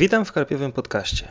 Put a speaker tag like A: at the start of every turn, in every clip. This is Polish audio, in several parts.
A: Witam w Karpiowym Podcaście.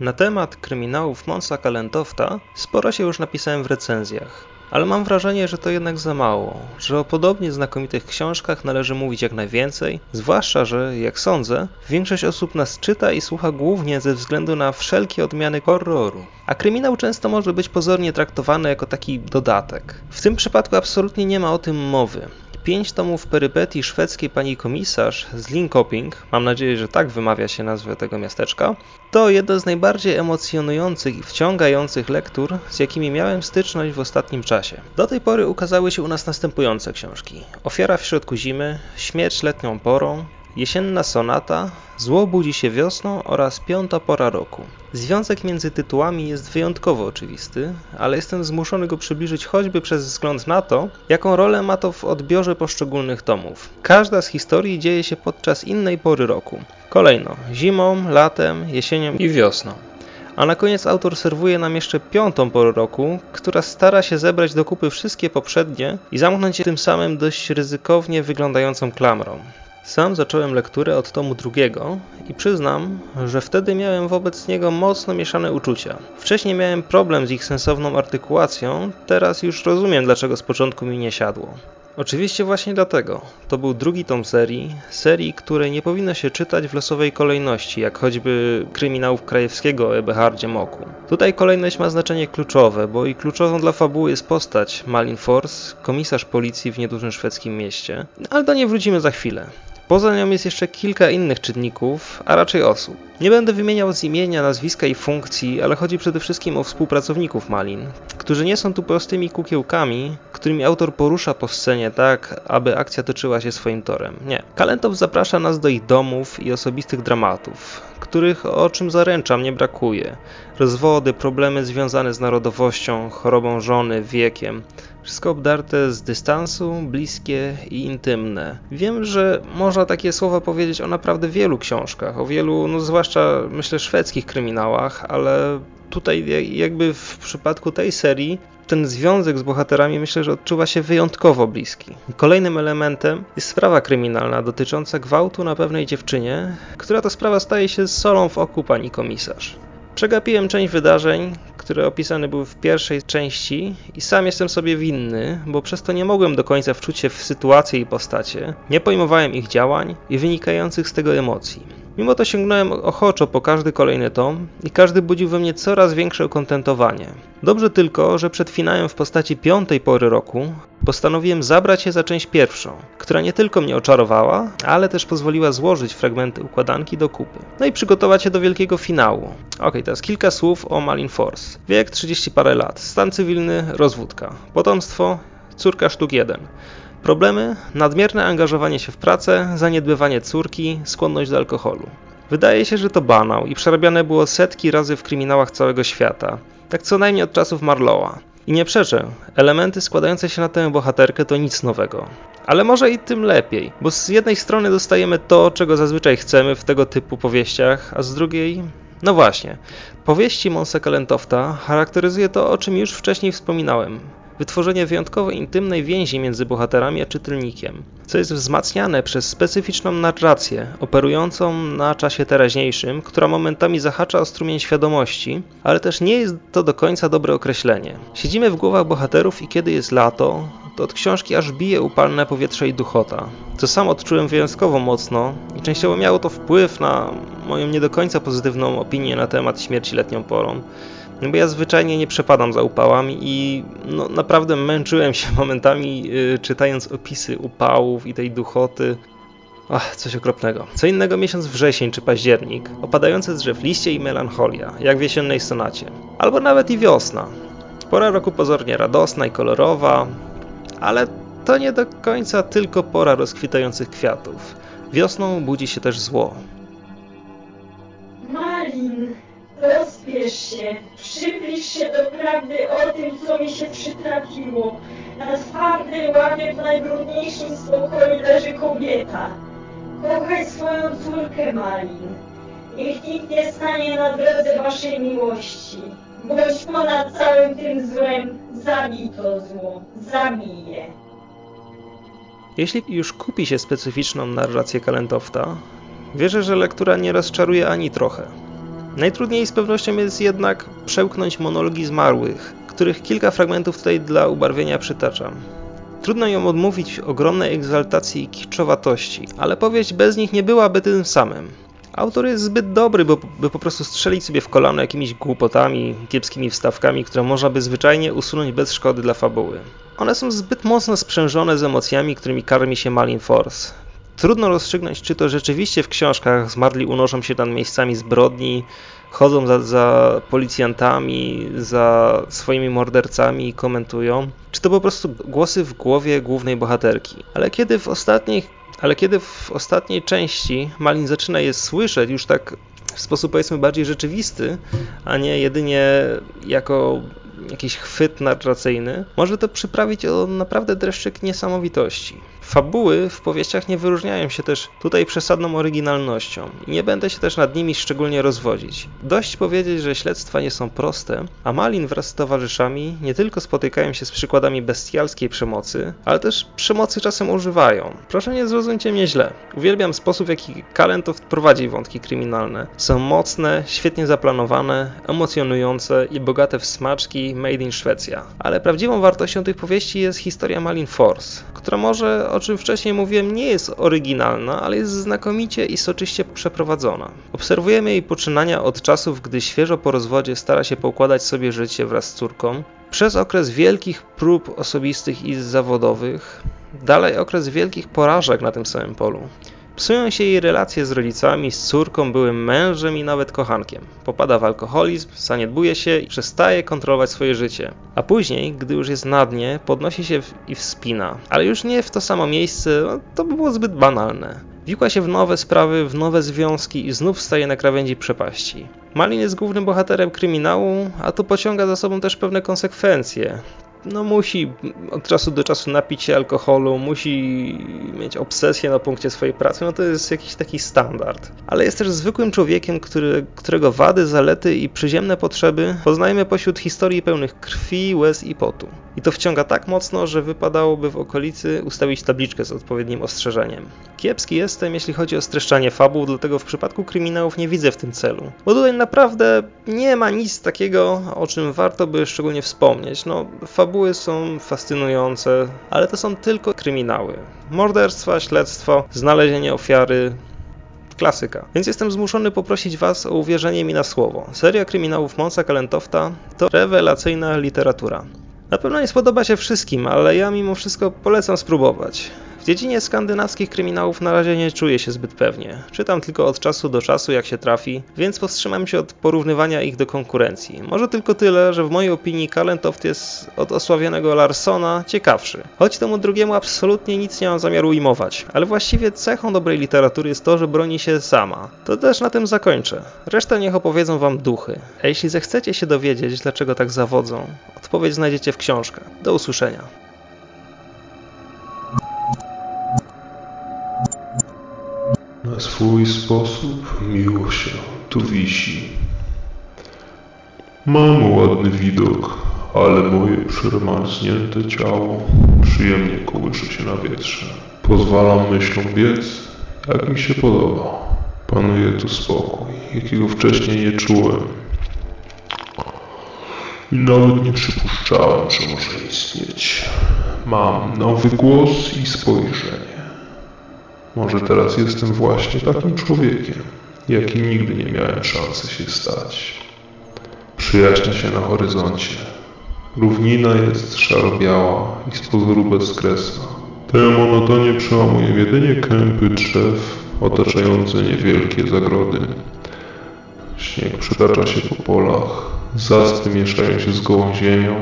A: Na temat kryminałów Monsa Kalentowta sporo się już napisałem w recenzjach, ale mam wrażenie, że to jednak za mało, że o podobnie znakomitych książkach należy mówić jak najwięcej, zwłaszcza, że, jak sądzę, większość osób nas czyta i słucha głównie ze względu na wszelkie odmiany horroru. A kryminał często może być pozornie traktowany jako taki dodatek. W tym przypadku absolutnie nie ma o tym mowy. Pięć tomów perypetii szwedzkiej pani komisarz z Linkoping, mam nadzieję, że tak wymawia się nazwę tego miasteczka, to jedno z najbardziej emocjonujących i wciągających lektur, z jakimi miałem styczność w ostatnim czasie. Do tej pory ukazały się u nas następujące książki: Ofiara w środku zimy, Śmierć letnią porą, Jesienna sonata, Zło budzi się wiosną oraz Piąta pora roku. Związek między tytułami jest wyjątkowo oczywisty, ale jestem zmuszony go przybliżyć choćby przez wzgląd na to, jaką rolę ma to w odbiorze poszczególnych tomów. Każda z historii dzieje się podczas innej pory roku. Kolejno zimą, latem, jesienią i wiosną. A na koniec autor serwuje nam jeszcze piątą porę roku, która stara się zebrać do kupy wszystkie poprzednie i zamknąć je tym samym dość ryzykownie wyglądającą klamrą. Sam zacząłem lekturę od tomu drugiego i przyznam, że wtedy miałem wobec niego mocno mieszane uczucia. Wcześniej miałem problem z ich sensowną artykułacją, teraz już rozumiem dlaczego z początku mi nie siadło. Oczywiście właśnie dlatego. To był drugi tom serii, serii, której nie powinno się czytać w losowej kolejności, jak choćby kryminałów krajewskiego o Eberhardzie Moku. Tutaj kolejność ma znaczenie kluczowe, bo i kluczową dla fabuły jest postać Malin Force, komisarz policji w niedużym szwedzkim mieście, ale do niej wrócimy za chwilę. Poza nią jest jeszcze kilka innych czynników, a raczej osób. Nie będę wymieniał z imienia, nazwiska i funkcji, ale chodzi przede wszystkim o współpracowników Malin, którzy nie są tu prostymi kukiełkami, którymi autor porusza po scenie tak, aby akcja toczyła się swoim torem. Nie. Kalentow zaprasza nas do ich domów i osobistych dramatów, których o czym zaręczam nie brakuje. Rozwody, problemy związane z narodowością, chorobą żony, wiekiem. Wszystko obdarte z dystansu, bliskie i intymne. Wiem, że można takie słowa powiedzieć o naprawdę wielu książkach, o wielu, no zwłaszcza myślę szwedzkich kryminałach, ale tutaj jakby w przypadku tej serii ten związek z bohaterami myślę, że odczuwa się wyjątkowo bliski. Kolejnym elementem jest sprawa kryminalna dotycząca gwałtu na pewnej dziewczynie, która to sprawa staje się solą w oku pani komisarz. Przegapiłem część wydarzeń, które opisane były w pierwszej części i sam jestem sobie winny, bo przez to nie mogłem do końca wczuć się w sytuację i postacie, nie pojmowałem ich działań i wynikających z tego emocji. Mimo to sięgnąłem ochoczo po każdy kolejny tom i każdy budził we mnie coraz większe ukontentowanie. Dobrze tylko, że przed finałem w postaci piątej pory roku postanowiłem zabrać się za część pierwszą, która nie tylko mnie oczarowała, ale też pozwoliła złożyć fragmenty układanki do kupy. No i przygotować się do wielkiego finału. Ok, teraz kilka słów o Malin Force. Wiek 30 parę lat, stan cywilny, rozwódka, potomstwo, córka sztuk 1. Problemy? Nadmierne angażowanie się w pracę, zaniedbywanie córki, skłonność do alkoholu. Wydaje się, że to banał i przerabiane było setki razy w kryminałach całego świata. Tak co najmniej od czasów Marlowa. I nie przeczę, elementy składające się na tę bohaterkę to nic nowego. Ale może i tym lepiej, bo z jednej strony dostajemy to, czego zazwyczaj chcemy w tego typu powieściach, a z drugiej no właśnie, powieści Monse Kalentowta charakteryzuje to, o czym już wcześniej wspominałem wytworzenie wyjątkowo intymnej więzi między bohaterami a czytelnikiem, co jest wzmacniane przez specyficzną narrację operującą na czasie teraźniejszym, która momentami zahacza o strumień świadomości, ale też nie jest to do końca dobre określenie. Siedzimy w głowach bohaterów i kiedy jest lato, to od książki aż bije upalne powietrze i duchota, co sam odczułem wyjątkowo mocno i częściowo miało to wpływ na moją nie do końca pozytywną opinię na temat śmierci letnią porą. No bo ja zwyczajnie nie przepadam za upałami i no, naprawdę męczyłem się momentami yy, czytając opisy upałów i tej duchoty. Ach, coś okropnego. Co innego miesiąc wrzesień czy październik, opadające z drzew liście i melancholia, jak w jesiennej sonacie. Albo nawet i wiosna. Pora roku pozornie radosna i kolorowa, ale to nie do końca tylko pora rozkwitających kwiatów. Wiosną budzi się też zło.
B: Rozbierz się, przybliż się do prawdy o tym, co mi się przytrafiło. Na twardej ławie w najbrudniejszym spokoju leży kobieta. Kochaj swoją córkę, Malin. Niech nikt nie stanie na drodze waszej miłości. Bądź ponad całym tym złem, zabij to zło, zabij je.
A: Jeśli już kupi się specyficzną narrację Kalentowta, Wierzę, że lektura nie rozczaruje ani trochę. Najtrudniej z pewnością jest jednak przełknąć monologi zmarłych, których kilka fragmentów tutaj dla ubarwienia przytaczam. Trudno ją odmówić ogromnej egzaltacji i kiczowatości, ale powieść bez nich nie byłaby tym samym. Autor jest zbyt dobry, bo, by po prostu strzelić sobie w kolano jakimiś głupotami, kiepskimi wstawkami, które można by zwyczajnie usunąć bez szkody dla fabuły. One są zbyt mocno sprzężone z emocjami, którymi karmi się Malin Force. Trudno rozstrzygnąć, czy to rzeczywiście w książkach zmarli unoszą się tam miejscami zbrodni, chodzą za, za policjantami, za swoimi mordercami i komentują, czy to po prostu głosy w głowie głównej bohaterki. Ale kiedy w ostatnich ale kiedy w ostatniej części Malin zaczyna je słyszeć już tak w sposób powiedzmy bardziej rzeczywisty, a nie jedynie jako jakiś chwyt narracyjny, może to przyprawić o naprawdę dreszczyk niesamowitości. Fabuły w powieściach nie wyróżniają się też tutaj przesadną oryginalnością i nie będę się też nad nimi szczególnie rozwodzić. Dość powiedzieć, że śledztwa nie są proste, a Malin wraz z towarzyszami nie tylko spotykają się z przykładami bestialskiej przemocy, ale też przemocy czasem używają. Proszę nie zrozumcie mnie źle. Uwielbiam sposób, w jaki Kalentow prowadzi wątki kryminalne. Są mocne, świetnie zaplanowane, emocjonujące i bogate w smaczki made in Szwecja. Ale prawdziwą wartością tych powieści jest historia Malin Force, która może o czym wcześniej mówiłem, nie jest oryginalna, ale jest znakomicie i soczyście przeprowadzona. Obserwujemy jej poczynania od czasów, gdy świeżo po rozwodzie stara się poukładać sobie życie wraz z córką, przez okres wielkich prób osobistych i zawodowych, dalej okres wielkich porażek na tym samym polu. Psują się jej relacje z rodzicami, z córką, byłym mężem i nawet kochankiem. Popada w alkoholizm, zaniedbuje się i przestaje kontrolować swoje życie. A później, gdy już jest na dnie, podnosi się i wspina. Ale już nie w to samo miejsce, no, to by było zbyt banalne. Wikła się w nowe sprawy, w nowe związki i znów staje na krawędzi przepaści. Malin jest głównym bohaterem kryminału, a to pociąga za sobą też pewne konsekwencje no musi od czasu do czasu napić się alkoholu, musi mieć obsesję na punkcie swojej pracy, no to jest jakiś taki standard. Ale jest też zwykłym człowiekiem, który, którego wady, zalety i przyziemne potrzeby poznajemy pośród historii pełnych krwi, łez i potu. I to wciąga tak mocno, że wypadałoby w okolicy ustawić tabliczkę z odpowiednim ostrzeżeniem. Kiepski jestem, jeśli chodzi o streszczanie fabuł, dlatego w przypadku kryminałów nie widzę w tym celu. Bo tutaj naprawdę nie ma nic takiego, o czym warto by szczególnie wspomnieć. No, fabuły są fascynujące, ale to są tylko kryminały. Morderstwa, śledztwo, znalezienie ofiary, klasyka. Więc jestem zmuszony poprosić Was o uwierzenie mi na słowo. Seria kryminałów Monsa Kalentofta to rewelacyjna literatura. Na pewno nie spodoba się wszystkim, ale ja mimo wszystko polecam spróbować. W dziedzinie skandynawskich kryminałów na razie nie czuję się zbyt pewnie. Czytam tylko od czasu do czasu jak się trafi, więc powstrzymam się od porównywania ich do konkurencji. Może tylko tyle, że w mojej opinii Kalentoft jest od osławionego Larsona ciekawszy. Choć temu drugiemu absolutnie nic nie mam zamiaru ujmować, ale właściwie cechą dobrej literatury jest to, że broni się sama. To też na tym zakończę. Resztę niech opowiedzą wam duchy. A jeśli zechcecie się dowiedzieć, dlaczego tak zawodzą, odpowiedź znajdziecie w książkach. Do usłyszenia.
C: Na swój sposób miło się tu wisi. Mam ładny widok, ale moje przermarznięte ciało przyjemnie kołysze się na wietrze. Pozwalam myślom biec, jak mi się podoba. Panuje tu spokój, jakiego wcześniej nie czułem. I nawet nie przypuszczałem, że może istnieć. Mam nowy głos i spojrzenie. Może teraz jestem właśnie takim człowiekiem, jakim nigdy nie miałem szansy się stać. Przyjaźnia się na horyzoncie. Równina jest szaro-biała i z pozoru bezkresna. Tę monotonię przełamują jedynie kępy drzew otaczające niewielkie zagrody. Śnieg przytacza się po polach, zaspy mieszają się z gołą ziemią,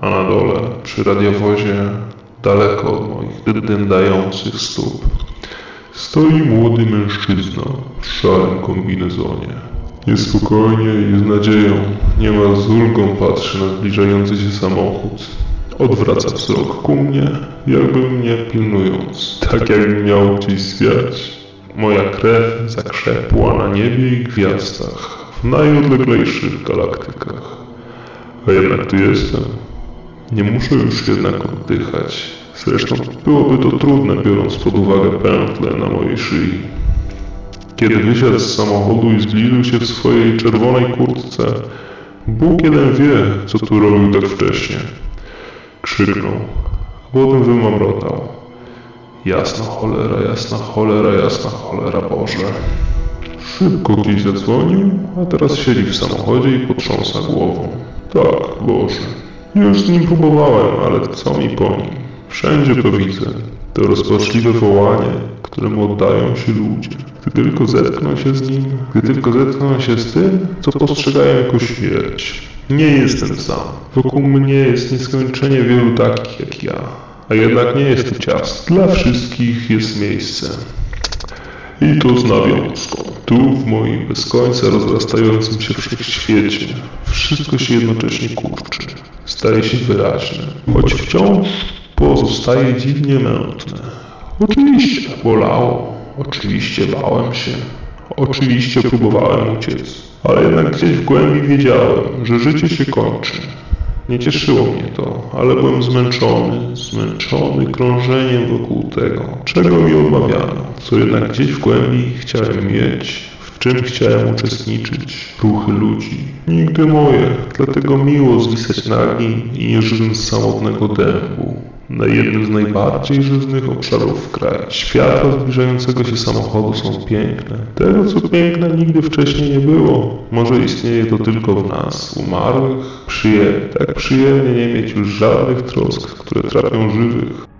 C: a na dole, przy radiowozie, daleko od moich dędających stóp, Stoi młody mężczyzna w szarym kombinezonie. Jest spokojnie i z nadzieją, niemal z ulgą patrzy na zbliżający się samochód. Odwraca wzrok ku mnie, jakby mnie pilnując, tak jakby miał gdzieś zwiać. Moja krew zakrzepła na niebie i gwiazdach, w najodleglejszych galaktykach. A jednak tu jestem. Nie muszę już jednak oddychać. Zresztą byłoby to trudne, biorąc pod uwagę pętlę na mojej szyi. Kiedy wysiadł z samochodu i zbliżył się w swojej czerwonej kurtce, Bóg jeden wie, co tu robił tak wcześnie. Krzyknął. Potem wymamrotał. Jasna cholera, jasna cholera, jasna cholera Boże. Szybko gdzieś zadzwonił, a teraz siedzi w samochodzie i potrząsa głową. Tak, Boże. Już z nim próbowałem, ale co mi po nim? Wszędzie to widzę. To rozpaczliwe wołanie, któremu oddają się ludzie. Gdy tylko zetkną się z nim, gdy tylko zetkną się z tym, co postrzegają jako śmierć. Nie jestem sam. Wokół mnie jest nieskończenie wielu takich jak ja. A jednak nie jest to ciasto. Dla wszystkich jest miejsce. I to z nawiązką. Tu, w moim bez końca rozrastającym się wszechświecie, wszystko się jednocześnie kurczy. Staje się wyraźne, choć wciąż pozostaje dziwnie mętne. Oczywiście bolało, oczywiście bałem się, oczywiście próbowałem uciec, ale jednak gdzieś w głębi wiedziałem, że życie się kończy. Nie cieszyło mnie to, ale byłem zmęczony, zmęczony krążeniem wokół tego, czego mi odmawiano, co jednak gdzieś w głębi chciałem mieć, w czym chciałem uczestniczyć, ruchy ludzi. Nigdy moje, dlatego miło zwisać nagi i nie żyłem z samotnego dębu. Na jednym z najbardziej żyznych obszarów kraju. Światła zbliżającego się samochodu są piękne. Tego, co piękne, nigdy wcześniej nie było. Może istnieje to tylko w nas, umarłych. Przyjemnie, tak przyjemnie nie mieć już żadnych trosk, które trapią żywych.